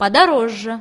подороже